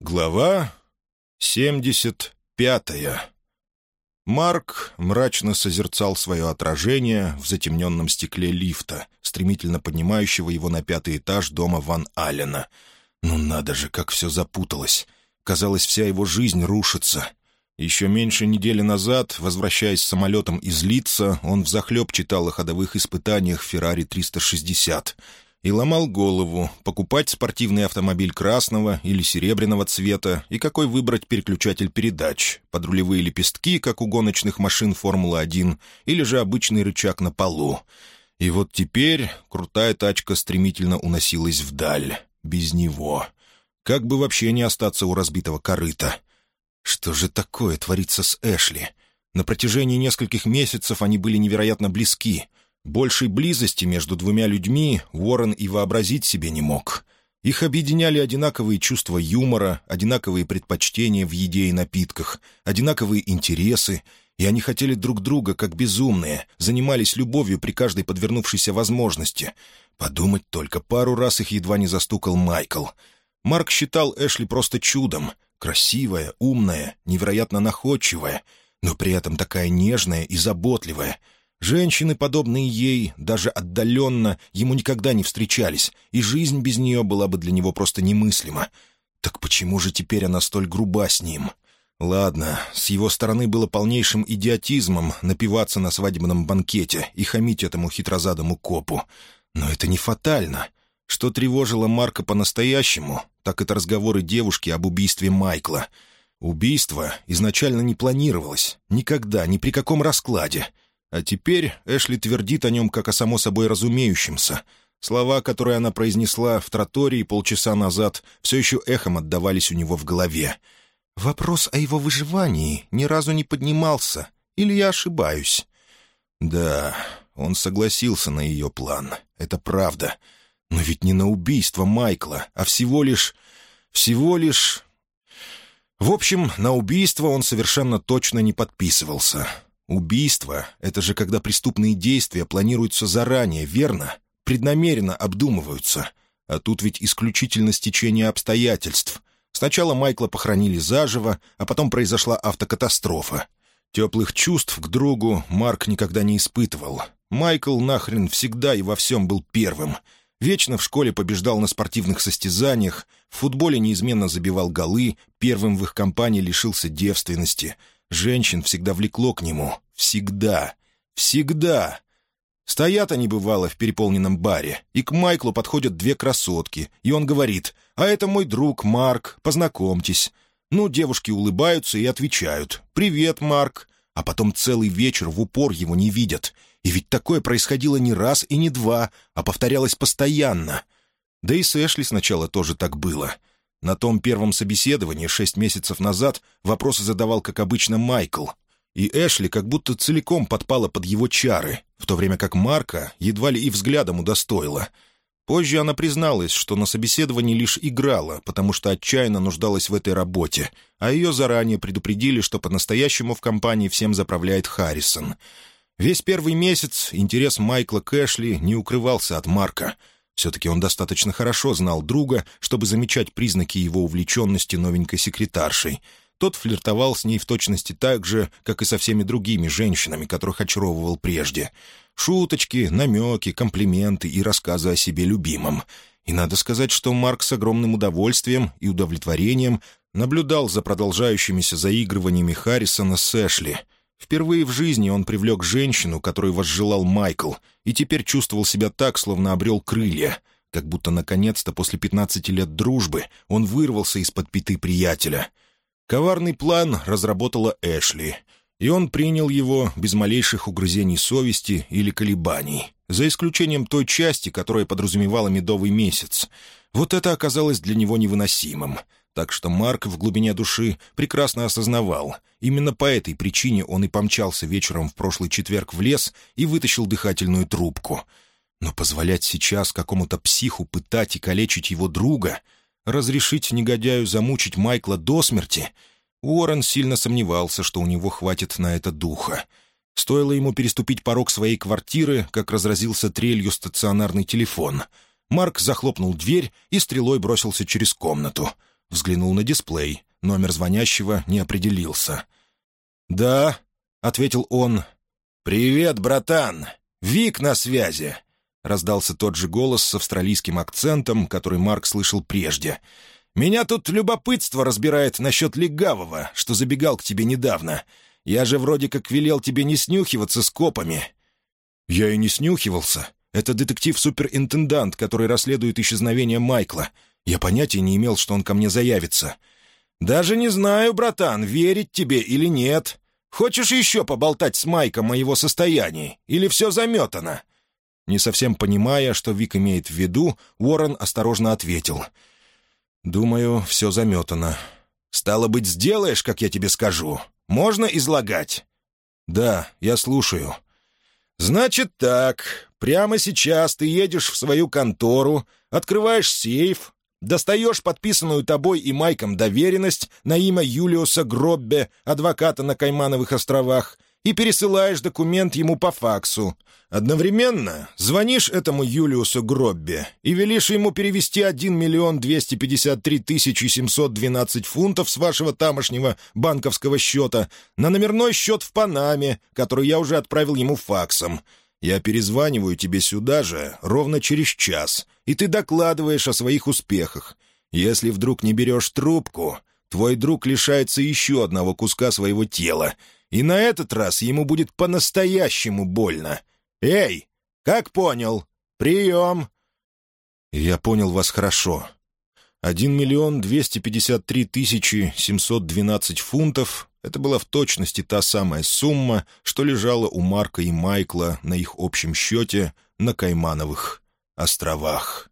Глава 75 Марк мрачно созерцал свое отражение в затемненном стекле лифта, стремительно поднимающего его на пятый этаж дома Ван Аллена. Ну надо же, как все запуталось. Казалось, вся его жизнь рушится. Еще меньше недели назад, возвращаясь самолетом из Лица, он взахлеб читал о ходовых испытаниях «Феррари 360» и ломал голову, покупать спортивный автомобиль красного или серебряного цвета и какой выбрать переключатель передач, подрулевые лепестки, как у гоночных машин «Формулы-1», или же обычный рычаг на полу. И вот теперь крутая тачка стремительно уносилась вдаль, без него. Как бы вообще не остаться у разбитого корыта. Что же такое творится с Эшли? На протяжении нескольких месяцев они были невероятно близки — Большей близости между двумя людьми Уоррен и вообразить себе не мог. Их объединяли одинаковые чувства юмора, одинаковые предпочтения в еде и напитках, одинаковые интересы, и они хотели друг друга, как безумные, занимались любовью при каждой подвернувшейся возможности. Подумать только, пару раз их едва не застукал Майкл. Марк считал Эшли просто чудом. Красивая, умная, невероятно находчивая, но при этом такая нежная и заботливая — Женщины, подобные ей, даже отдаленно, ему никогда не встречались, и жизнь без нее была бы для него просто немыслима. Так почему же теперь она столь груба с ним? Ладно, с его стороны было полнейшим идиотизмом напиваться на свадебном банкете и хамить этому хитрозадому копу. Но это не фатально. Что тревожило Марка по-настоящему, так это разговоры девушки об убийстве Майкла. Убийство изначально не планировалось. Никогда, ни при каком раскладе — а теперь Эшли твердит о нем как о само собой разумеющемся. Слова, которые она произнесла в тротории полчаса назад, все еще эхом отдавались у него в голове. «Вопрос о его выживании ни разу не поднимался. Или я ошибаюсь?» «Да, он согласился на ее план. Это правда. Но ведь не на убийство Майкла, а всего лишь... всего лишь...» В общем, на убийство он совершенно точно не подписывался. Убийство — это же когда преступные действия планируются заранее, верно? Преднамеренно обдумываются. А тут ведь исключительно стечение обстоятельств. Сначала Майкла похоронили заживо, а потом произошла автокатастрофа. Теплых чувств к другу Марк никогда не испытывал. Майкл нахрен всегда и во всем был первым. Вечно в школе побеждал на спортивных состязаниях, в футболе неизменно забивал голы, первым в их компании лишился девственности — Женщин всегда влекло к нему. Всегда. Всегда. Стоят они, бывало, в переполненном баре, и к Майклу подходят две красотки, и он говорит, «А это мой друг Марк, познакомьтесь». Ну, девушки улыбаются и отвечают, «Привет, Марк». А потом целый вечер в упор его не видят. И ведь такое происходило не раз и не два, а повторялось постоянно. Да и с Эшли сначала тоже так было. На том первом собеседовании шесть месяцев назад вопросы задавал, как обычно, Майкл. И Эшли как будто целиком подпала под его чары, в то время как Марка едва ли и взглядом удостоила. Позже она призналась, что на собеседовании лишь играла, потому что отчаянно нуждалась в этой работе, а ее заранее предупредили, что по-настоящему в компании всем заправляет Харрисон. Весь первый месяц интерес Майкла к Эшли не укрывался от Марка — все-таки он достаточно хорошо знал друга, чтобы замечать признаки его увлеченности новенькой секретаршей. Тот флиртовал с ней в точности так же, как и со всеми другими женщинами, которых очаровывал прежде. Шуточки, намеки, комплименты и рассказы о себе любимом. И надо сказать, что Марк с огромным удовольствием и удовлетворением наблюдал за продолжающимися заигрываниями Харрисона с Эшли — Впервые в жизни он привлек женщину, которую возжелал Майкл, и теперь чувствовал себя так, словно обрел крылья, как будто наконец-то после пятнадцати лет дружбы он вырвался из-под пяты приятеля. Коварный план разработала Эшли, и он принял его без малейших угрызений совести или колебаний, за исключением той части, которая подразумевала медовый месяц. Вот это оказалось для него невыносимым — так что Марк в глубине души прекрасно осознавал. Именно по этой причине он и помчался вечером в прошлый четверг в лес и вытащил дыхательную трубку. Но позволять сейчас какому-то психу пытать и калечить его друга, разрешить негодяю замучить Майкла до смерти, Уоррен сильно сомневался, что у него хватит на это духа. Стоило ему переступить порог своей квартиры, как разразился трелью стационарный телефон. Марк захлопнул дверь и стрелой бросился через комнату — взглянул на дисплей. Номер звонящего не определился. «Да», — ответил он. «Привет, братан! Вик на связи!» Раздался тот же голос с австралийским акцентом, который Марк слышал прежде. «Меня тут любопытство разбирает насчет легавого, что забегал к тебе недавно. Я же вроде как велел тебе не снюхиваться с копами». «Я и не снюхивался. Это детектив-суперинтендант, который расследует исчезновение Майкла. Я понятия не имел, что он ко мне заявится». «Даже не знаю, братан, верить тебе или нет. Хочешь еще поболтать с Майком о его состоянии? Или все заметано?» Не совсем понимая, что Вик имеет в виду, Уоррен осторожно ответил. «Думаю, все заметано. Стало быть, сделаешь, как я тебе скажу. Можно излагать?» «Да, я слушаю». «Значит так. Прямо сейчас ты едешь в свою контору, открываешь сейф, достаешь подписанную тобой и Майком доверенность на имя Юлиуса Гроббе, адвоката на Каймановых островах, и пересылаешь документ ему по факсу. Одновременно звонишь этому Юлиусу Гроббе и велишь ему перевести 1 миллион 253 тысячи 712 фунтов с вашего тамошнего банковского счета на номерной счет в Панаме, который я уже отправил ему факсом. Я перезваниваю тебе сюда же ровно через час, и ты докладываешь о своих успехах. Если вдруг не берешь трубку, твой друг лишается еще одного куска своего тела — и на этот раз ему будет по-настоящему больно. Эй, как понял? Прием!» «Я понял вас хорошо. Один миллион двести пятьдесят три тысячи семьсот двенадцать фунтов — это была в точности та самая сумма, что лежала у Марка и Майкла на их общем счете на Каймановых островах».